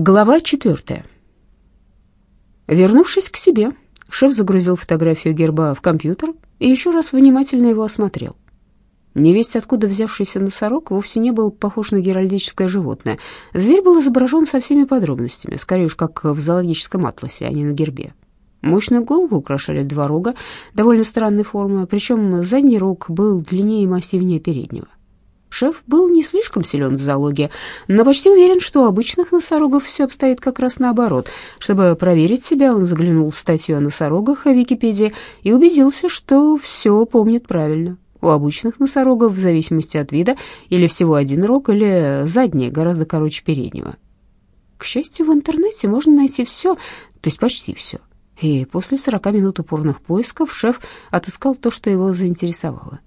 Глава четвертая. Вернувшись к себе, шеф загрузил фотографию герба в компьютер и еще раз внимательно его осмотрел. Невесть, откуда взявшийся носорог, вовсе не был похож на геральдическое животное. Зверь был изображен со всеми подробностями, скорее уж как в зоологическом атласе, а не на гербе. Мощную голову украшали два рога довольно странной формы, причем задний рог был длиннее и массивнее переднего. Шеф был не слишком силен в зоологии, но почти уверен, что у обычных носорогов все обстоит как раз наоборот. Чтобы проверить себя, он заглянул в статью о носорогах в Википедии и убедился, что все помнит правильно. У обычных носорогов, в зависимости от вида, или всего один рог, или задний, гораздо короче переднего. К счастью, в интернете можно найти все, то есть почти все. И после 40 минут упорных поисков шеф отыскал то, что его заинтересовало.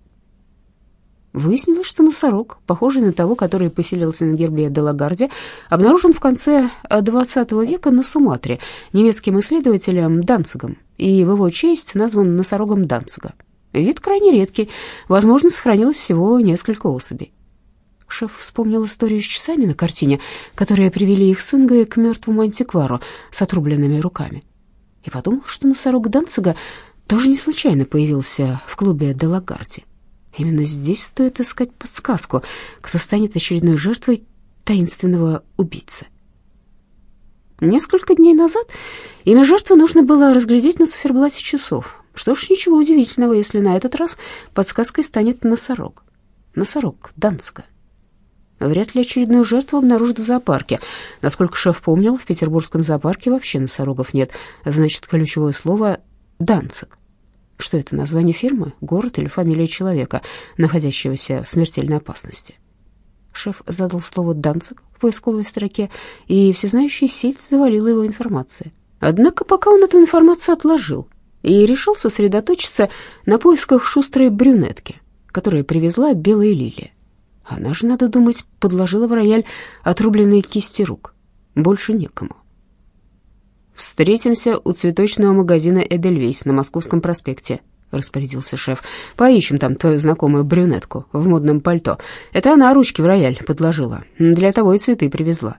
Выяснилось, что носорог, похожий на того, который поселился на гербе Делагарде, обнаружен в конце XX века на Суматре немецким исследователем Данцигом и в его честь назван носорогом Данцига. Вид крайне редкий, возможно, сохранилось всего несколько особей. Шеф вспомнил историю с часами на картине, которые привели их с Ингой к мертвому антиквару с отрубленными руками. И подумал, что носорог Данцига тоже не случайно появился в клубе Делагарди. Именно здесь стоит искать подсказку, кто станет очередной жертвой таинственного убийцы. Несколько дней назад имя жертвы нужно было разглядеть на циферблате часов. Что ж, ничего удивительного, если на этот раз подсказкой станет носорог. Носорог Данска. Вряд ли очередную жертву обнаружат в зоопарке. Насколько шеф помнил, в петербургском зоопарке вообще носорогов нет. Значит, ключевое слово «Данцик». Что это, название фирмы, город или фамилия человека, находящегося в смертельной опасности? Шеф задал слово «Данцик» в поисковой строке, и всезнающая сеть завалила его информацией. Однако пока он эту информацию отложил и решил сосредоточиться на поисках шустрой брюнетки, которая привезла белая лилия. Она же, надо думать, подложила в рояль отрубленные кисти рук. Больше некому. «Встретимся у цветочного магазина «Эдельвейс» на Московском проспекте», — распорядился шеф. «Поищем там твою знакомую брюнетку в модном пальто. Это она ручки в рояль подложила. Для того и цветы привезла».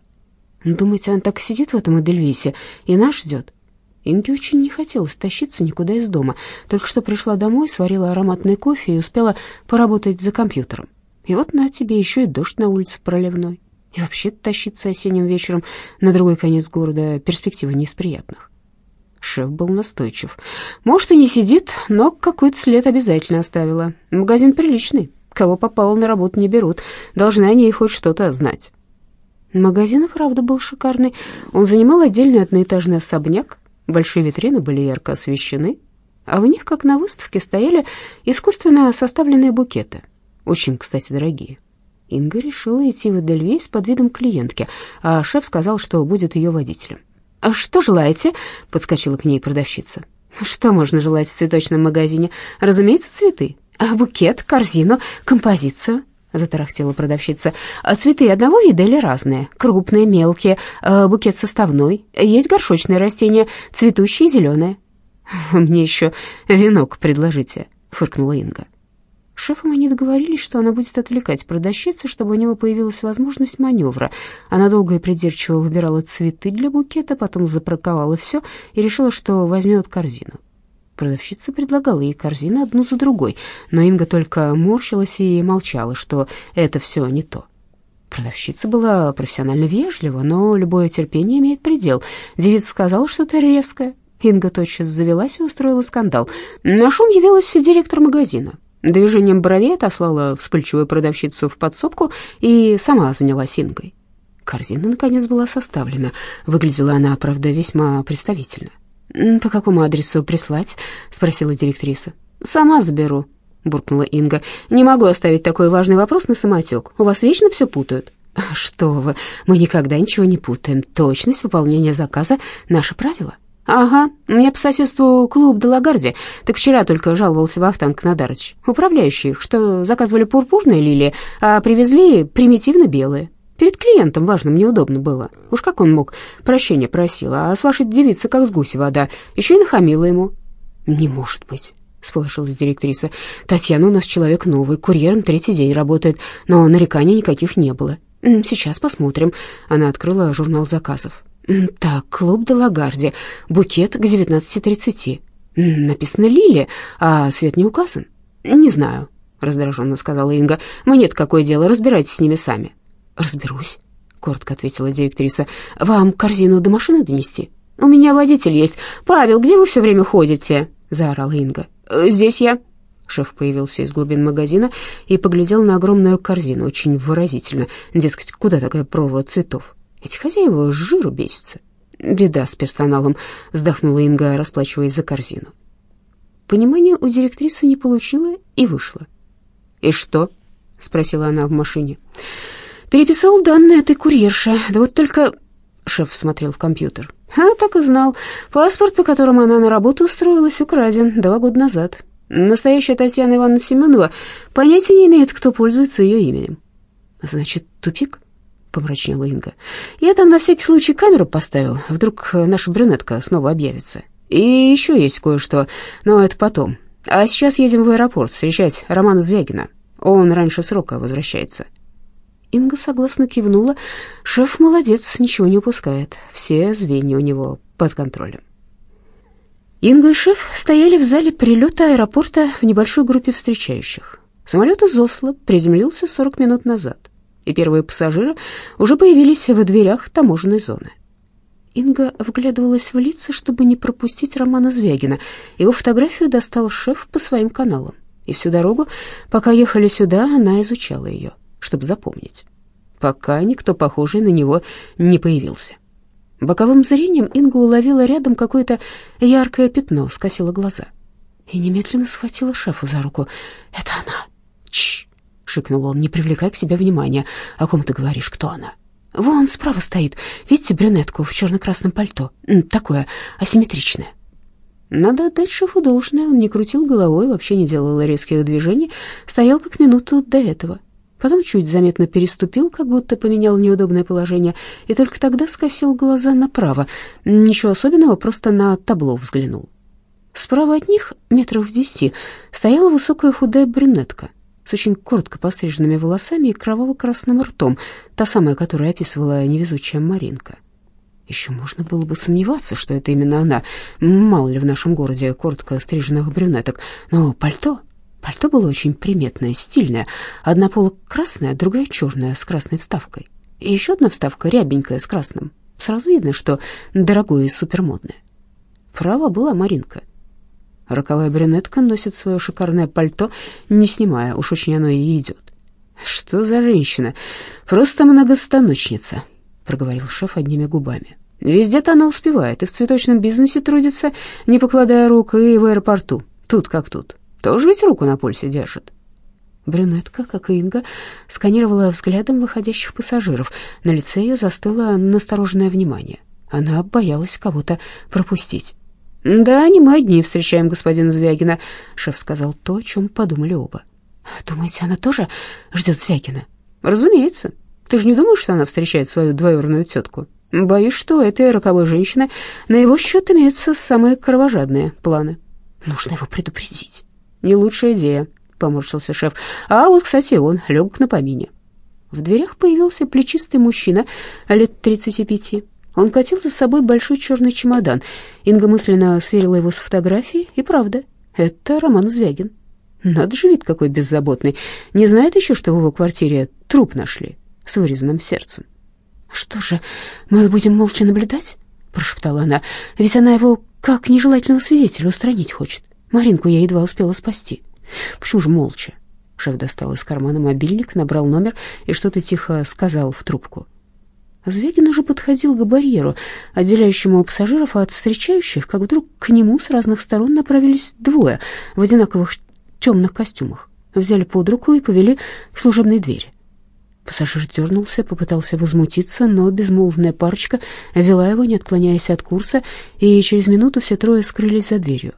«Думаете, она так сидит в этом Эдельвейсе и нас ждет?» Инге очень не хотелось тащиться никуда из дома. Только что пришла домой, сварила ароматный кофе и успела поработать за компьютером. И вот на тебе еще и дождь на улице проливной. И вообще тащиться осенним вечером на другой конец города перспектива не из приятных. Шеф был настойчив. Может, и не сидит, но какой-то след обязательно оставила. Магазин приличный. Кого попало на работу не берут. Должны они хоть что-то знать. Магазин, правда, был шикарный. Он занимал отдельный одноэтажный особняк. Большие витрины были ярко освещены, а в них, как на выставке, стояли искусственно составленные букеты. Очень, кстати, дорогие. Инга решила идти в Эдельвейс под видом клиентки, а шеф сказал, что будет ее водителем. «А что желаете?» — подскочила к ней продавщица. «Что можно желать в цветочном магазине? Разумеется, цветы. А букет, корзину, композицию?» — затарахтела продавщица. «А цветы одного вида или разные? Крупные, мелкие, а букет составной. Есть горшочные растения, цветущие, зеленые». «Мне еще венок предложите», — фыркнула Инга шефом они договорились, что она будет отвлекать продавщицу, чтобы у него появилась возможность маневра. Она долго и придирчиво выбирала цветы для букета, потом запаковала все и решила, что возьмет корзину. Продавщица предлагала ей корзины одну за другой, но Инга только морщилась и молчала, что это все не то. Продавщица была профессионально вежлива, но любое терпение имеет предел. Девица сказала, что ты резкая. Инга тотчас завелась и устроила скандал. На шум явилась директор магазина. Движением бровей отослала вспыльчивую продавщицу в подсобку и сама занялась Ингой. Корзина, наконец, была составлена. Выглядела она, правда, весьма представительно. «По какому адресу прислать?» — спросила директриса. «Сама заберу», — буркнула Инга. «Не могу оставить такой важный вопрос на самотек. У вас вечно все путают». «Что вы, мы никогда ничего не путаем. Точность выполнения заказа — наше правило». «Ага, у меня по соседству клуб Делагарди. Так вчера только жаловался Вахтанг Надарыч, управляющий что заказывали пурпурные лилии, а привезли примитивно белые. Перед клиентом важным неудобно было. Уж как он мог, прощения просил, а с вашей девицы как с гуси вода, еще и нахамила ему». «Не может быть». — сполошилась директриса. «Татьяна у нас человек новый, курьером третий день работает, но нареканий никаких не было. «Сейчас посмотрим». Она открыла журнал заказов. «Так, клуб де Лагарди, букет к 19.30. Написано «Лили», а свет не указан». «Не знаю», — раздраженно сказала Инга. «Мне нет какое дело, разбирайтесь с ними сами». «Разберусь», — коротко ответила директриса. «Вам корзину до машины донести?» «У меня водитель есть. Павел, где вы все время ходите?» — заорала Инга. «Здесь я». Шеф появился из глубин магазина и поглядел на огромную корзину очень выразительно. Дескать, куда такая прорва цветов? Эти хозяева жиру бесятся. Беда с персоналом, вздохнула Инга, расплачиваясь за корзину. Понимания у директрисы не получила и вышла. «И что?» — спросила она в машине. «Переписал данные этой курьерши. Да вот только...» — шеф смотрел в компьютер. «А, так и знал. Паспорт, по которому она на работу устроилась, украден два года назад. Настоящая Татьяна Ивановна Семенова понятия не имеет, кто пользуется ее именем. Значит, тупик? Помрачнела Инга. Я там на всякий случай камеру поставил. Вдруг наша брюнетка снова объявится. И еще есть кое-что, но это потом. А сейчас едем в аэропорт встречать Романа Звягина. Он раньше срока возвращается. Инга согласно кивнула. Шеф молодец, ничего не упускает. Все звенья у него под контролем. Инга и шеф стояли в зале прилета аэропорта в небольшой группе встречающих. Самолет из Осло приземлился 40 минут назад, и первые пассажиры уже появились в дверях таможенной зоны. Инга вглядывалась в лица, чтобы не пропустить Романа Звягина. Его фотографию достал шеф по своим каналам. И всю дорогу, пока ехали сюда, она изучала ее, чтобы запомнить. Пока никто похожий на него не появился. Боковым зрением Инга уловила рядом какое-то яркое пятно, скосила глаза и немедленно схватила шефа за руку. «Это она!» «Чш!» — шикнул он, не привлекай к себе внимания. «О ком ты говоришь? Кто она?» «Вон справа стоит. Видите брюнетку в черно-красном пальто? Такое асимметричное». Надо отдать шефу должное, он не крутил головой, вообще не делал резких движений, стоял как минуту до этого — Потом чуть заметно переступил, как будто поменял неудобное положение, и только тогда скосил глаза направо. Ничего особенного, просто на табло взглянул. Справа от них, метров в десяти, стояла высокая худая брюнетка с очень коротко постриженными волосами и кроваво-красным ртом, та самая, которую описывала невезучая Маринка. Еще можно было бы сомневаться, что это именно она. Мало ли в нашем городе коротко стриженных брюнеток, но пальто Пальто было очень приметное, стильное. Одна пола красная, другая черная, с красной вставкой. И еще одна вставка рябенькая, с красным. Сразу видно, что дорогое и супермодное. Права была Маринка. Роковая брюнетка носит свое шикарное пальто, не снимая, уж очень оно ей идет. «Что за женщина? Просто многостаночница», — проговорил шеф одними губами. «Везде-то она успевает, и в цветочном бизнесе трудится, не покладая рук, и в аэропорту, тут как тут». Тоже ведь руку на пульсе держит. Брюнетка, как и Инга, сканировала взглядом выходящих пассажиров. На лице ее застыло настороженное внимание. Она боялась кого-то пропустить. «Да, не мы одни встречаем господина Звягина», — шеф сказал то, о чем подумали оба. «Думаете, она тоже ждет Звягина?» «Разумеется. Ты же не думаешь, что она встречает свою двоюродную тетку? Боюсь, что этой роковой женщины на его счет имеются самые кровожадные планы. Нужно его предупредить». «Не лучшая идея», — поморщился шеф. «А вот, кстати, он лег на помине». В дверях появился плечистый мужчина лет тридцати пяти. Он катил за собой большой черный чемодан. Инга мысленно сверила его с фотографией, и правда, это Роман Звягин. Надо же, вид какой беззаботный. Не знает еще, что в его квартире труп нашли с вырезанным сердцем. «Что же, мы будем молча наблюдать?» — прошептала она. «Ведь она его как нежелательного свидетеля устранить хочет. Маринку я едва успела спасти. Почему же молча? Шеф достал из кармана мобильник, набрал номер и что-то тихо сказал в трубку. Звегин уже подходил к барьеру, отделяющему пассажиров от встречающих, как вдруг к нему с разных сторон направились двое в одинаковых темных костюмах. Взяли под руку и повели к служебной двери. Пассажир дернулся, попытался возмутиться, но безмолвная парочка вела его, не отклоняясь от курса, и через минуту все трое скрылись за дверью.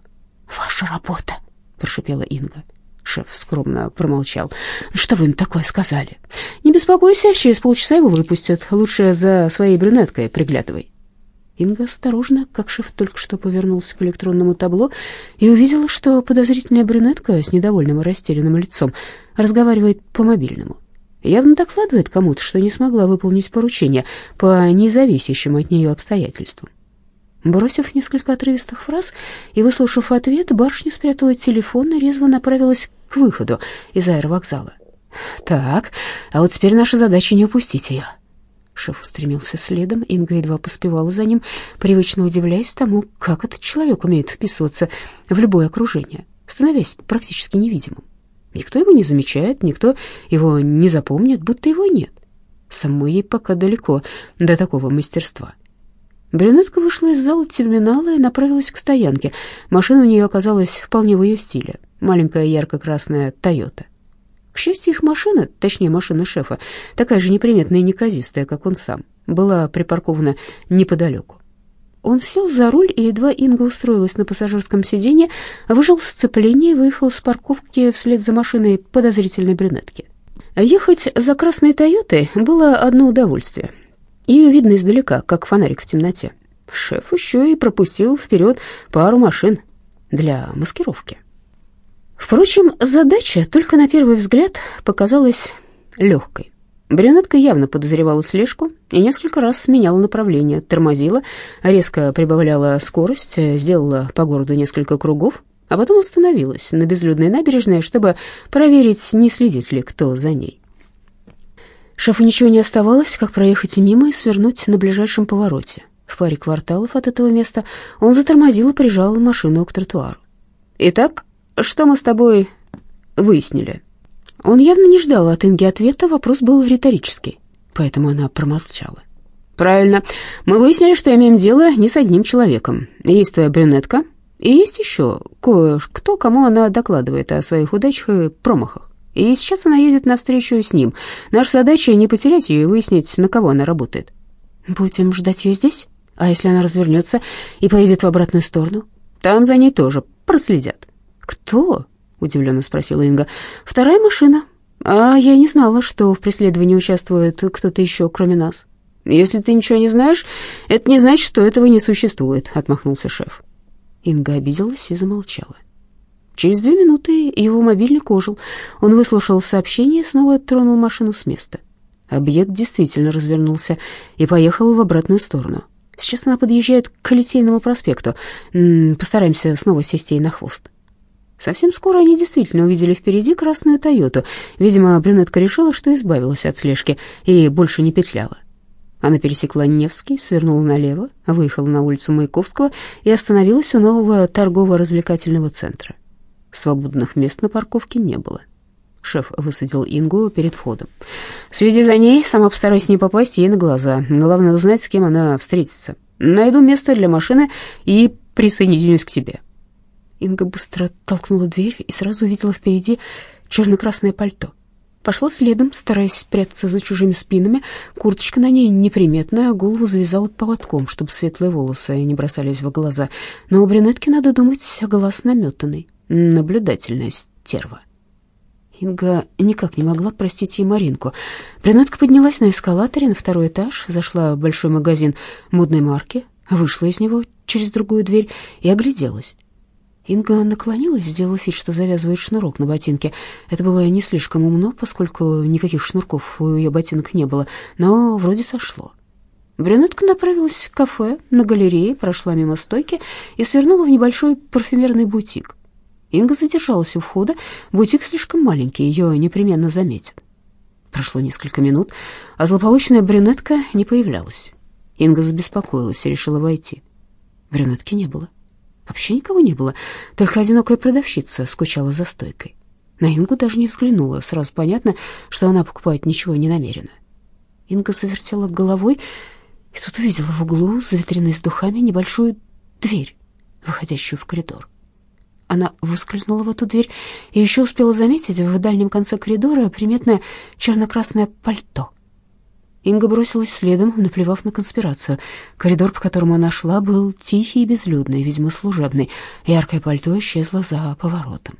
«Ваша работа», — прошипела Инга. Шеф скромно промолчал. «Что вы им такое сказали?» «Не беспокойся, через полчаса его выпустят. Лучше за своей брюнеткой приглядывай». Инга осторожно, как шеф только что повернулся к электронному табло и увидела, что подозрительная брюнетка с недовольным и растерянным лицом разговаривает по мобильному. Явно докладывает кому-то, что не смогла выполнить поручение по независящим от нее обстоятельствам. Бросив несколько отрывистых фраз и выслушав ответ, барышня спрятала телефон и резво направилась к выходу из аэровокзала. «Так, а вот теперь наша задача не упустить ее». Шеф устремился следом, Инга едва поспевала за ним, привычно удивляясь тому, как этот человек умеет вписываться в любое окружение, становясь практически невидимым. Никто его не замечает, никто его не запомнит, будто его нет. Самой ей пока далеко до такого мастерства. Брюнетка вышла из зала терминала и направилась к стоянке. Машина у нее оказалась вполне в ее стиле. Маленькая ярко-красная «Тойота». К счастью, их машина, точнее машина шефа, такая же неприметная и неказистая, как он сам, была припаркована неподалеку. Он сел за руль, и едва Инга устроилась на пассажирском сиденье, выжил сцепление и выехал с парковки вслед за машиной подозрительной брюнетки. Ехать за красной «Тойотой» было одно удовольствие. Ее видно издалека, как фонарик в темноте. Шеф еще и пропустил вперед пару машин для маскировки. Впрочем, задача только на первый взгляд показалась легкой. Брюнетка явно подозревала слежку и несколько раз меняла направление, тормозила, резко прибавляла скорость, сделала по городу несколько кругов, а потом остановилась на безлюдной набережной, чтобы проверить, не следит ли кто за ней. Шефу ничего не оставалось, как проехать мимо и свернуть на ближайшем повороте. В паре кварталов от этого места он затормозил и прижал машину к тротуару. «Итак, что мы с тобой выяснили?» Он явно не ждал от Инги ответа, вопрос был риторический, поэтому она промолчала. «Правильно. Мы выяснили, что имеем дело не с одним человеком. Есть твоя брюнетка, и есть еще кое-кто, кому она докладывает о своих удачах и промахах. И сейчас она едет навстречу с ним. Наша задача не потерять ее и выяснить, на кого она работает. Будем ждать ее здесь? А если она развернется и поедет в обратную сторону? Там за ней тоже проследят. Кто? Удивленно спросила Инга. Вторая машина. А я не знала, что в преследовании участвует кто-то еще, кроме нас. Если ты ничего не знаешь, это не значит, что этого не существует, отмахнулся шеф. Инга обиделась и замолчала. Через две минуты его мобильник ожил. Он выслушал сообщение и снова тронул машину с места. Объект действительно развернулся и поехал в обратную сторону. Сейчас она подъезжает к Литейному проспекту. Постараемся снова сесть ей на хвост. Совсем скоро они действительно увидели впереди красную «Тойоту». Видимо, брюнетка решила, что избавилась от слежки и больше не петляла. Она пересекла Невский, свернула налево, выехала на улицу Маяковского и остановилась у нового торгово-развлекательного центра. Свободных мест на парковке не было. Шеф высадил Ингу перед входом. «Следи за ней, сама постарайся не попасть ей на глаза. Главное узнать, с кем она встретится. Найду место для машины и присоединюсь к тебе». Инга быстро толкнула дверь и сразу увидела впереди черно-красное пальто. Пошла следом, стараясь спрятаться за чужими спинами. Курточка на ней неприметная, голову завязала полотком, чтобы светлые волосы не бросались в глаза. Но у брюнетки, надо думать, глаз наметанный наблюдательная стерва. Инга никак не могла простить ей Маринку. Брюнетка поднялась на эскалаторе на второй этаж, зашла в большой магазин модной марки, вышла из него через другую дверь и огляделась. Инга наклонилась, сделала вид, что завязывает шнурок на ботинке. Это было не слишком умно, поскольку никаких шнурков у ее ботинок не было, но вроде сошло. Брюнетка направилась в кафе на галерее, прошла мимо стойки и свернула в небольшой парфюмерный бутик. Инга задержалась у входа. Бутик слишком маленький, ее непременно заметят. Прошло несколько минут, а злополучная брюнетка не появлялась. Инга забеспокоилась и решила войти. Брюнетки не было. Вообще никого не было, только одинокая продавщица скучала за стойкой. На Ингу даже не взглянула, сразу понятно, что она покупать ничего не намерена. Инга завертела головой и тут увидела в углу за витриной с духами небольшую дверь, выходящую в коридор. Она выскользнула в эту дверь и еще успела заметить в дальнем конце коридора приметное черно-красное пальто. Инга бросилась следом, наплевав на конспирацию. Коридор, по которому она шла, был тихий и безлюдный, видимо, служебный. Яркое пальто исчезло за поворотом.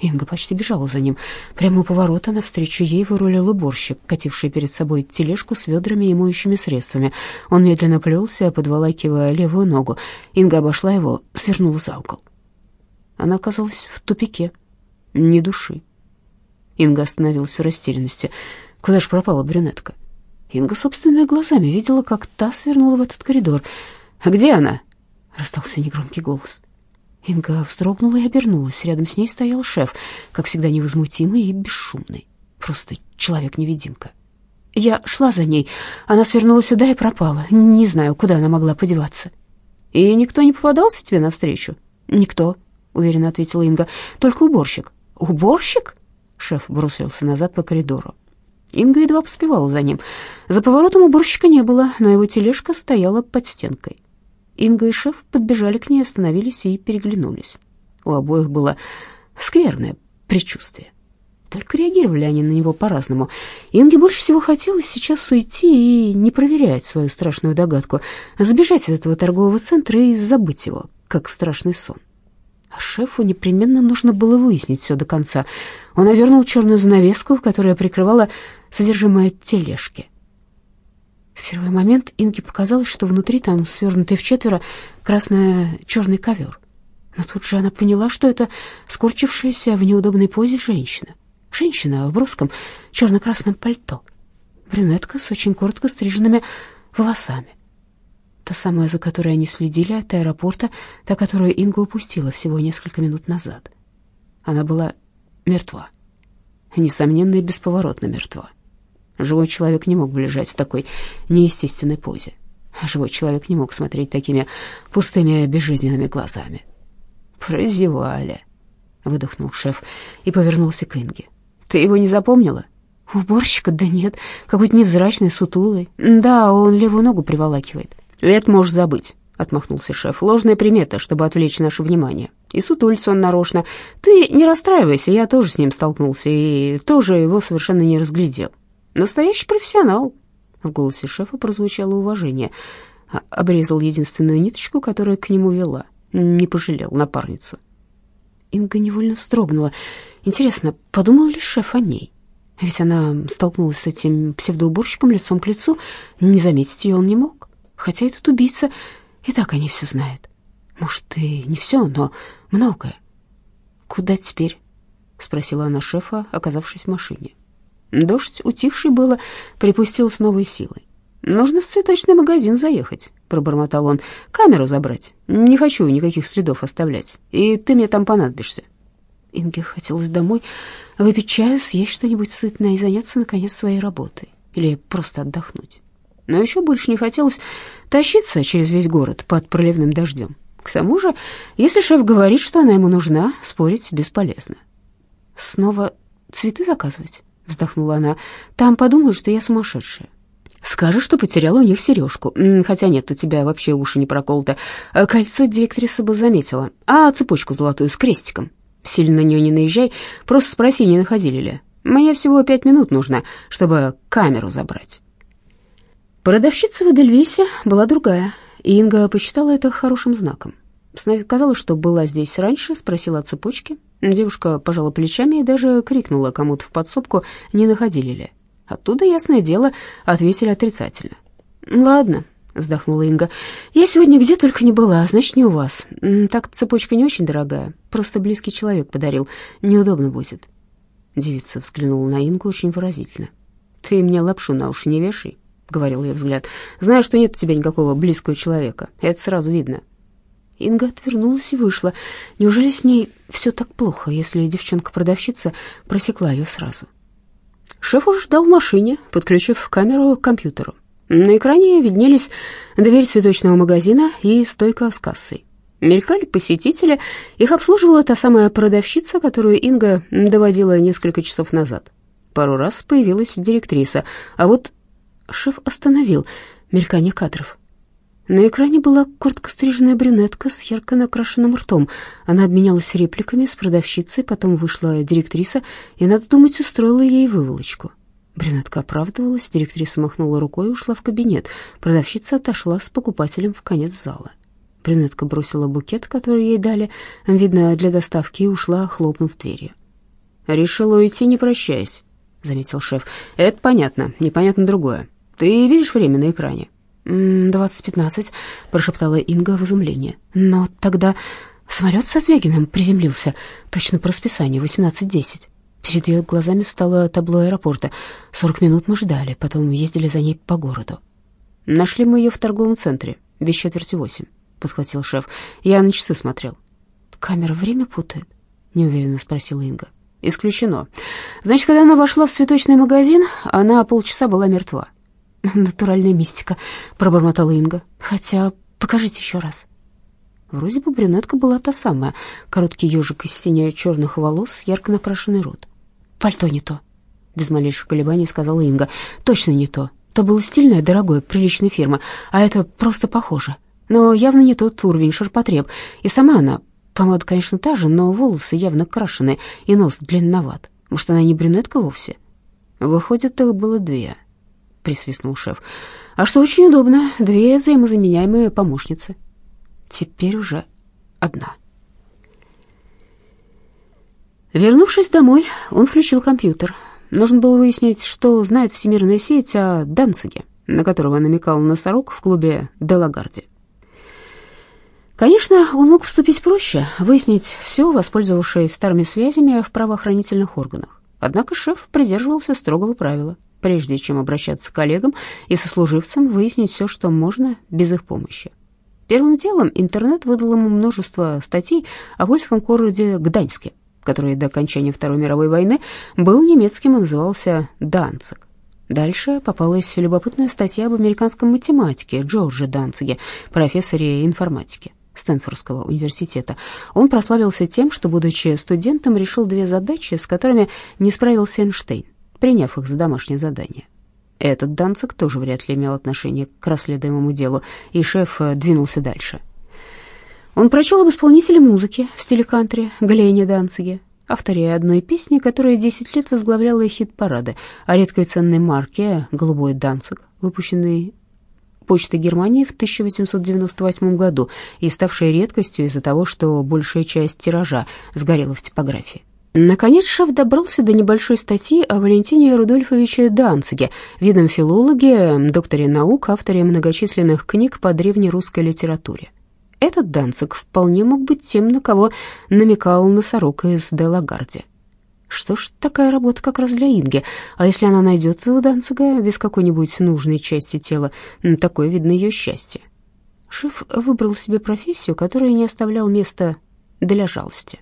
Инга почти бежала за ним. Прямо у поворота навстречу ей вырулил уборщик, кативший перед собой тележку с ведрами и моющими средствами. Он медленно плелся, подволакивая левую ногу. Инга обошла его, свернула за угол. Она оказалась в тупике. Ни души. Инга остановилась в растерянности. Куда же пропала брюнетка? Инга собственными глазами видела, как та свернула в этот коридор. «А где она?» — раздался негромкий голос. Инга вздрогнула и обернулась. Рядом с ней стоял шеф, как всегда невозмутимый и бесшумный. Просто человек-невидимка. Я шла за ней. Она свернула сюда и пропала. Не знаю, куда она могла подеваться. «И никто не попадался тебе навстречу?» «Никто», — уверенно ответила Инга. «Только уборщик». «Уборщик?» Шеф бросился назад по коридору. Инга едва поспевала за ним. За поворотом уборщика не было, но его тележка стояла под стенкой. Инга и шеф подбежали к ней, остановились и переглянулись. У обоих было скверное предчувствие. Только реагировали они на него по-разному. Инге больше всего хотелось сейчас уйти и не проверять свою страшную догадку, забежать из этого торгового центра и забыть его, как страшный сон. А шефу непременно нужно было выяснить все до конца. Он озернул черную занавеску, которая прикрывала содержимое тележки. В первый момент Инге показалось, что внутри там свернутый в четверо красно-черный ковер. Но тут же она поняла, что это скорчившаяся в неудобной позе женщина. Женщина в брусском черно-красном пальто. Брюнетка с очень коротко стриженными волосами. Та самая, за которой они следили от аэропорта, та, которую Инга упустила всего несколько минут назад. Она была мертва. Несомненно и бесповоротно мертва. Живой человек не мог бы лежать в такой неестественной позе. Живой человек не мог смотреть такими пустыми безжизненными глазами. «Прозевали», — выдохнул шеф и повернулся к Инге. «Ты его не запомнила?» «Уборщика? Да нет, какой-то невзрачный, сутулый. Да, он левую ногу приволакивает». «Это можешь забыть», — отмахнулся шеф. «Ложная примета, чтобы отвлечь наше внимание. И сутулится он нарочно. Ты не расстраивайся, я тоже с ним столкнулся и тоже его совершенно не разглядел. Настоящий профессионал». В голосе шефа прозвучало уважение. А, обрезал единственную ниточку, которая к нему вела. Не пожалел напарницу. Инга невольно вздрогнула. Интересно, подумал ли шеф о ней? Ведь она столкнулась с этим псевдоуборщиком лицом к лицу. Не заметить ее он не мог. Хотя этот убийца и так они все знают. Может, и не все, но многое. «Куда теперь?» — спросила она шефа, оказавшись в машине. Дождь, утихший было, припустил с новой силой. «Нужно в цветочный магазин заехать», — пробормотал он. «Камеру забрать. Не хочу никаких следов оставлять. И ты мне там понадобишься». Инге хотелось домой выпить чаю, съесть что-нибудь сытное и заняться, наконец, своей работой. Или просто отдохнуть но еще больше не хотелось тащиться через весь город под проливным дождем. К тому же, если шеф говорит, что она ему нужна, спорить бесполезно. «Снова цветы заказывать?» — вздохнула она. «Там подумают, что я сумасшедшая». «Скажешь, что потеряла у них сережку. Хотя нет, у тебя вообще уши не проколоты. Э, кольцо директриса бы заметила. А цепочку золотую с крестиком? Сильно на нее не наезжай, просто спроси, не находили ли. Мне всего пять минут нужно, чтобы камеру забрать». Продавщица в Эдельвейсе была другая, и Инга посчитала это хорошим знаком. Сказала, что была здесь раньше, спросила о цепочке. Девушка пожала плечами и даже крикнула кому-то в подсобку, не находили ли. Оттуда, ясное дело, ответили отрицательно. «Ладно», — вздохнула Инга, — «я сегодня где только не была, значит, не у вас. Так цепочка не очень дорогая, просто близкий человек подарил, неудобно будет». Девица взглянула на Ингу очень выразительно. «Ты мне лапшу на уши не вешай», — говорил ее взгляд. «Знаю, что нет у тебя никакого близкого человека. Это сразу видно». Инга отвернулась и вышла. Неужели с ней все так плохо, если девчонка-продавщица просекла ее сразу? Шеф уже ждал в машине, подключив камеру к компьютеру. На экране виднелись дверь цветочного магазина и стойка с кассой. Мелькали посетители, их обслуживала та самая продавщица, которую Инга доводила несколько часов назад. Пару раз появилась директриса, а вот Шеф остановил мелькание кадров. На экране была коротко стриженная брюнетка с ярко накрашенным ртом. Она обменялась репликами с продавщицей, потом вышла директриса, и, надо думать, устроила ей выволочку. Брюнетка оправдывалась, директриса махнула рукой и ушла в кабинет. Продавщица отошла с покупателем в конец зала. Брюнетка бросила букет, который ей дали, видно, для доставки, и ушла, хлопнув дверью. «Решила уйти, не прощаясь», — заметил шеф. «Это понятно, непонятно другое. Ты видишь время на экране?» «Двадцать пятнадцать», — прошептала Инга в изумлении. «Но тогда самолет со Звягиным приземлился точно по расписанию, восемнадцать десять. Перед ее глазами встало табло аэропорта. Сорок минут мы ждали, потом ездили за ней по городу. Нашли мы ее в торговом центре, без четверти восемь, подхватил шеф. Я на часы смотрел. Камера время путает? Неуверенно спросила Инга. Исключено. Значит, когда она вошла в цветочный магазин, она полчаса была мертва. Натуральная мистика, пробормотала Инга. Хотя, покажите еще раз. Вроде бы брюнетка была та самая. Короткий ежик из сине-черных волос, ярко накрашенный рот. «Пальто не то», — без малейших колебаний сказала Инга. «Точно не то. То было стильное, дорогое, приличной фирмы, а это просто похоже. Но явно не тот уровень ширпотреб. И сама она, помада, конечно, та же, но волосы явно крашеные, и нос длинноват. Может, она не брюнетка вовсе?» «Выходит, их было две», — присвистнул шеф. «А что очень удобно, две взаимозаменяемые помощницы. Теперь уже одна». Вернувшись домой, он включил компьютер. Нужно было выяснить, что знает всемирная сеть о Данциге, на которого намекал носорог в клубе Делагарди. Конечно, он мог поступить проще, выяснить все, воспользовавшись старыми связями в правоохранительных органах. Однако шеф придерживался строгого правила. Прежде чем обращаться к коллегам и сослуживцам, выяснить все, что можно, без их помощи. Первым делом интернет выдал ему множество статей о польском городе Гданьске, который до окончания Второй мировой войны был немецким и назывался Данциг. Дальше попалась любопытная статья об американском математике Джорджи Данциге, профессоре информатики. Стэнфордского университета. Он прославился тем, что, будучи студентом, решил две задачи, с которыми не справился Эйнштейн, приняв их за домашнее задание. Этот Данцик тоже вряд ли имел отношение к расследуемому делу, и шеф э, двинулся дальше – он прочел об исполнителе музыки в стиле кантри Глене Данциге, авторе одной песни, которая 10 лет возглавляла хит-парады о редкой ценной марке «Голубой Данциг», выпущенной Почтой Германии в 1898 году и ставшей редкостью из-за того, что большая часть тиража сгорела в типографии. Наконец шеф добрался до небольшой статьи о Валентине Рудольфовиче Данциге, видном филологе, докторе наук, авторе многочисленных книг по древнерусской литературе. Этот Данцик вполне мог быть тем, на кого намекал носорог из Делагарди. Что ж, такая работа как раз для Инги. А если она найдет у Данцига без какой-нибудь нужной части тела, такое, видно, ее счастье. Шеф выбрал себе профессию, которая не оставлял места для жалости.